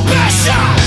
Obesha!